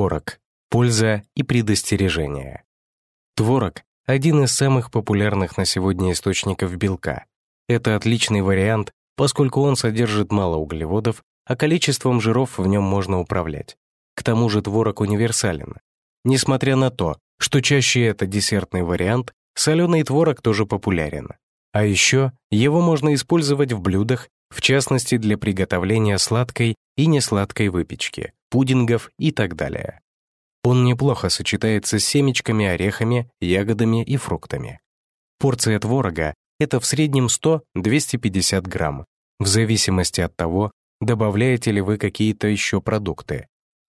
Творог. Польза и предостережение. Творог – один из самых популярных на сегодня источников белка. Это отличный вариант, поскольку он содержит мало углеводов, а количеством жиров в нем можно управлять. К тому же творог универсален. Несмотря на то, что чаще это десертный вариант, соленый творог тоже популярен. А еще его можно использовать в блюдах, в частности для приготовления сладкой и несладкой выпечки, пудингов и так далее. Он неплохо сочетается с семечками, орехами, ягодами и фруктами. Порция творога — это в среднем 100-250 грамм, в зависимости от того, добавляете ли вы какие-то еще продукты.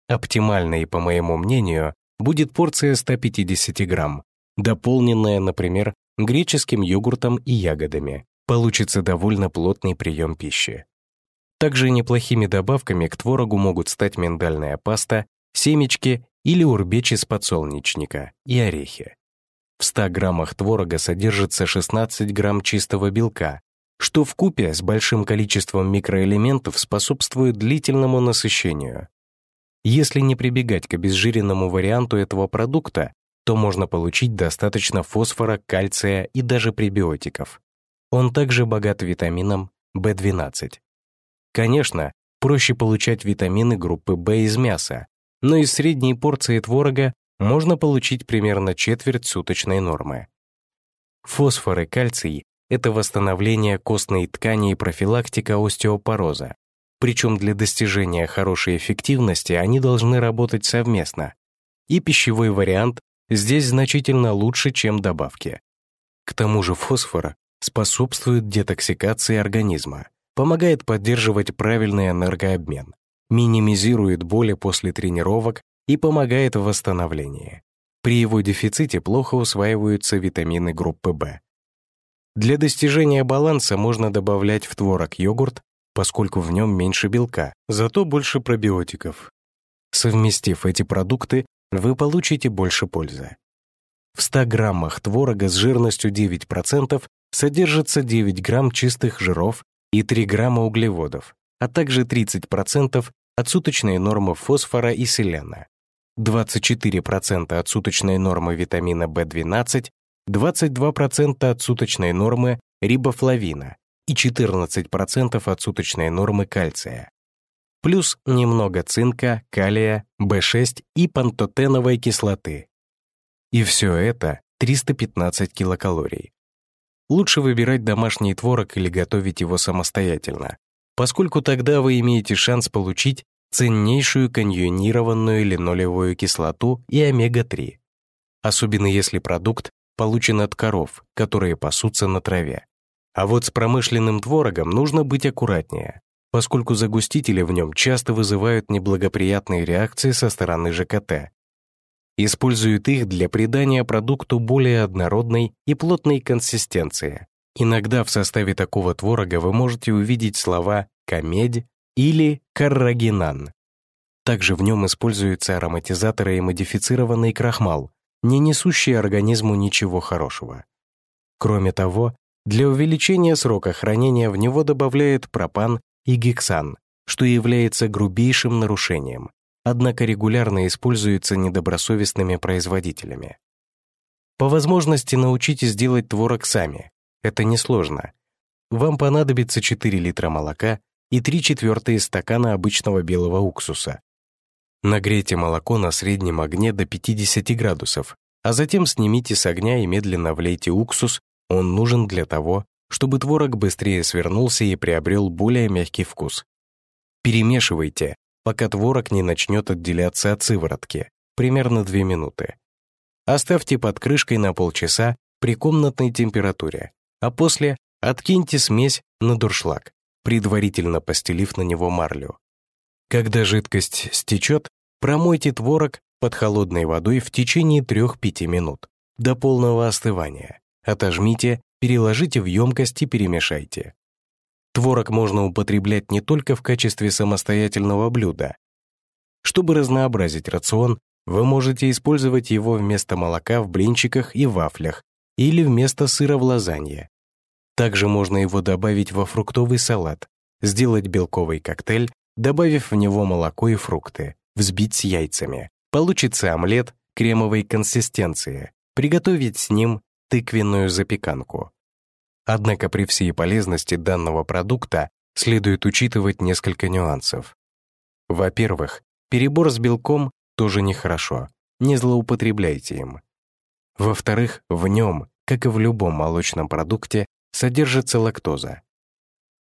Оптимальной, по моему мнению, будет порция 150 грамм, дополненная, например, греческим йогуртом и ягодами. Получится довольно плотный прием пищи. Также неплохими добавками к творогу могут стать миндальная паста, семечки или урбеч из подсолнечника и орехи. В 100 граммах творога содержится 16 грамм чистого белка, что в купе с большим количеством микроэлементов способствует длительному насыщению. Если не прибегать к обезжиренному варианту этого продукта, то можно получить достаточно фосфора, кальция и даже пребиотиков. Он также богат витамином В12. Конечно, проще получать витамины группы В из мяса, но из средней порции творога можно получить примерно четверть суточной нормы. Фосфор и кальций — это восстановление костной ткани и профилактика остеопороза. Причем для достижения хорошей эффективности они должны работать совместно. И пищевой вариант здесь значительно лучше, чем добавки. К тому же фосфор способствует детоксикации организма, помогает поддерживать правильный энергообмен, минимизирует боли после тренировок и помогает в восстановлении. При его дефиците плохо усваиваются витамины группы В. Для достижения баланса можно добавлять в творог йогурт, поскольку в нем меньше белка, зато больше пробиотиков. Совместив эти продукты, вы получите больше пользы. В 100 граммах творога с жирностью 9% содержится 9 грамм чистых жиров и 3 грамма углеводов, а также 30% от суточной нормы фосфора и селена, 24% от суточной нормы витамина В12, 22% от суточной нормы рибофлавина и 14% от суточной нормы кальция. Плюс немного цинка, калия, В6 и пантотеновой кислоты. И все это 315 килокалорий. Лучше выбирать домашний творог или готовить его самостоятельно, поскольку тогда вы имеете шанс получить ценнейшую каньонированную линолевую кислоту и омега-3, особенно если продукт получен от коров, которые пасутся на траве. А вот с промышленным творогом нужно быть аккуратнее, поскольку загустители в нем часто вызывают неблагоприятные реакции со стороны ЖКТ. Используют их для придания продукту более однородной и плотной консистенции. Иногда в составе такого творога вы можете увидеть слова «камедь» или «каррагинан». Также в нем используются ароматизаторы и модифицированный крахмал, не несущие организму ничего хорошего. Кроме того, для увеличения срока хранения в него добавляют пропан и гексан, что является грубейшим нарушением, однако регулярно используется недобросовестными производителями. По возможности научитесь делать творог сами. Это несложно. Вам понадобится 4 литра молока и 3 четвертые стакана обычного белого уксуса. Нагрейте молоко на среднем огне до 50 градусов, а затем снимите с огня и медленно влейте уксус он нужен для того, чтобы творог быстрее свернулся и приобрел более мягкий вкус. Перемешивайте, пока творог не начнет отделяться от сыворотки, примерно 2 минуты. Оставьте под крышкой на полчаса при комнатной температуре, а после откиньте смесь на дуршлаг, предварительно постелив на него марлю. Когда жидкость стечет, промойте творог под холодной водой в течение 3-5 минут до полного остывания. Отожмите, переложите в емкость и перемешайте. Творог можно употреблять не только в качестве самостоятельного блюда. Чтобы разнообразить рацион, вы можете использовать его вместо молока в блинчиках и вафлях или вместо сыра в лазанье. Также можно его добавить во фруктовый салат, сделать белковый коктейль, добавив в него молоко и фрукты, взбить с яйцами, Получится омлет кремовой консистенции. Приготовить с ним тыквенную запеканку. Однако при всей полезности данного продукта следует учитывать несколько нюансов. Во-первых, перебор с белком тоже нехорошо, не злоупотребляйте им. Во-вторых, в нем, как и в любом молочном продукте, содержится лактоза.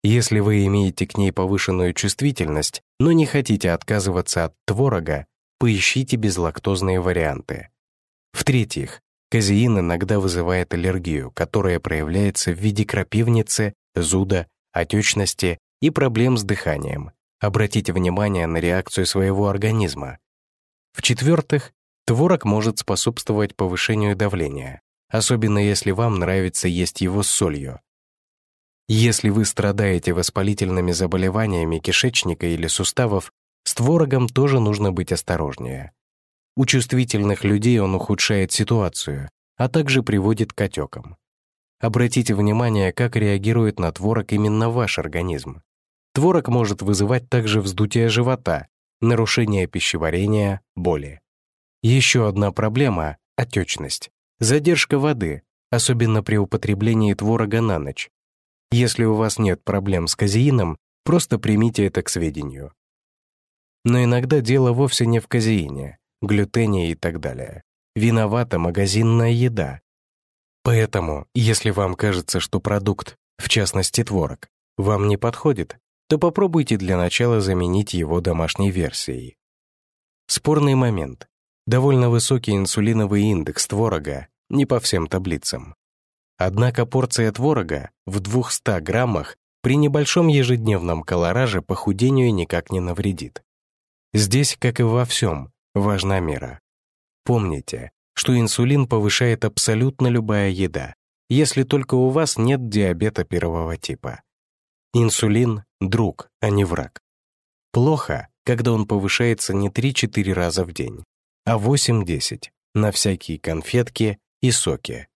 Если вы имеете к ней повышенную чувствительность, но не хотите отказываться от творога, поищите безлактозные варианты. В-третьих, казеин иногда вызывает аллергию, которая проявляется в виде крапивницы, зуда, отечности и проблем с дыханием. Обратите внимание на реакцию своего организма. В-четвертых, творог может способствовать повышению давления, особенно если вам нравится есть его с солью. Если вы страдаете воспалительными заболеваниями кишечника или суставов, с творогом тоже нужно быть осторожнее. У чувствительных людей он ухудшает ситуацию, а также приводит к отекам. Обратите внимание, как реагирует на творог именно ваш организм. Творог может вызывать также вздутие живота, нарушение пищеварения, боли. Еще одна проблема — отечность. Задержка воды, особенно при употреблении творога на ночь. Если у вас нет проблем с казеином, просто примите это к сведению. Но иногда дело вовсе не в казеине, глютене и так далее. Виновата магазинная еда. Поэтому, если вам кажется, что продукт, в частности творог, вам не подходит, то попробуйте для начала заменить его домашней версией. Спорный момент. Довольно высокий инсулиновый индекс творога, не по всем таблицам. Однако порция творога в 200 граммах при небольшом ежедневном колораже похудению никак не навредит. Здесь, как и во всем, важна мера. Помните, что инсулин повышает абсолютно любая еда, если только у вас нет диабета первого типа. Инсулин — друг, а не враг. Плохо, когда он повышается не 3-4 раза в день, а 8-10 на всякие конфетки и соки.